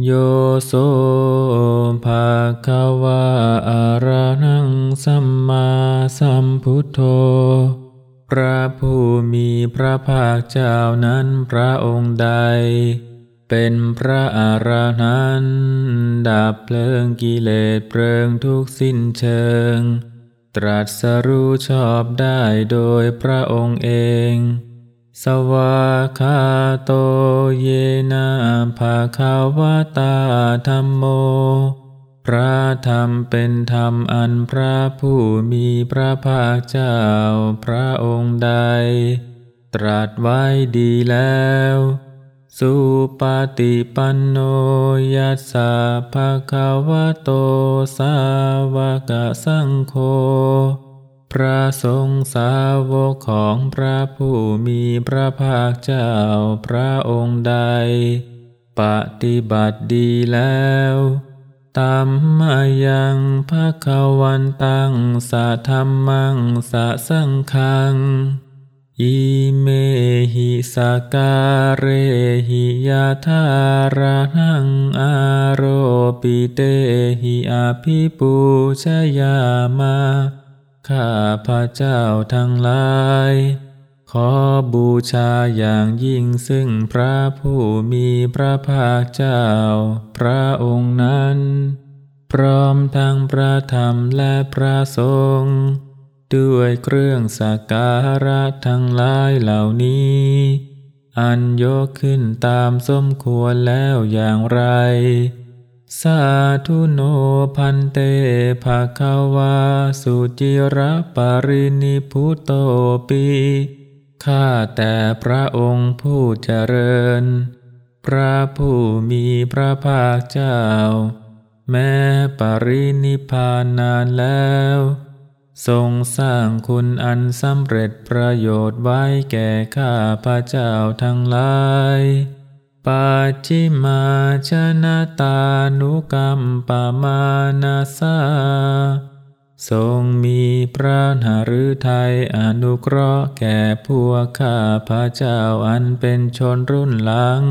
โยโสภาควาอะระนังสัมมาสัมพุทโธ พระผู้มีพระภาคเจ้านั้นพระองค์ใด เป็นพระอรหันต์ดับเพลิงกิเลสเพลิงทุกสิ้นเชิง ตรัสรู้ชอบได้โดยพระองค์เอง สวาคาโตเยนะภาคาวตาธรรมโม พระธรรมเป็นธรรมอันพระผู้มีพระภาคเจ้าพระองค์ใด ตรัสไว้ดีแล้ว สุปฏิปันโนยัสสะภาคาวโตสาวกสังโฆ พระสงฆ์สาวกของพระผู้มีพระภาคเจ้าพระองค์ใด ปฏิบัติดีแล้วตัมมายังภะควันตังสะธรรมังสะสังคัง อิเมหิสการเรหิยาธาระนังอารโรปิเตหิอาภิปูชยามา ข้าพระเจ้าทั้งหลาย ขอบูชาอย่างยิ่งซึ่งพระผู้มีพระภาคเจ้า พระองค์นั้น พร้อมทั้งพระธรรมและพระสงฆ์ด้วยเครื่องสักการะทั้งหลายเหล่านี้ อันยกขึ้นตามสมควรแล้วอย่างไร สาธุโนพันเตภาคาวาสุจิระปารินิพุโตปีข้าแต่พระองค์ผู้เจริญ พระผู้มีพระภาคเจ้า แม้ปรินิพานนานแล้ว ทรงสร้างคุณอันสำเร็จประโยชน์ไว้แก่ข้าพระเจ้าทั้งหลาย ปัจจิมาชนะตานุกรรมปามานาสาทรงมีพระหฤทัยอนุเคราะห์แก่พวกข้าพระเจ้าอันเป็นชนรุ่นหลัง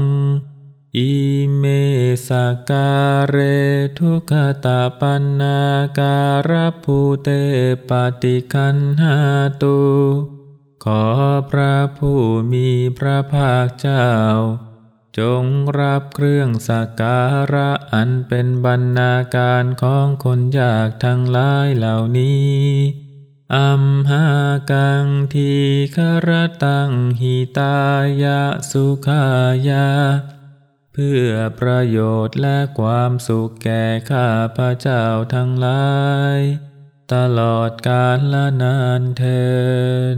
อิเมสการเรทุกขตาปันนาการภูเตปฏิคันหาตุขอพระผู้มีพระภาคเจ้า จงรับเครื่องสักการะอันเป็นบรรณาการของคนยากทั้งหลายเหล่านี้อัมหากังทีครตังหิตายะสุขายา เพื่อประโยชน์และความสุขแก่ข้าพระเจ้าทั้งหลาย ตลอดกาลละนานเทน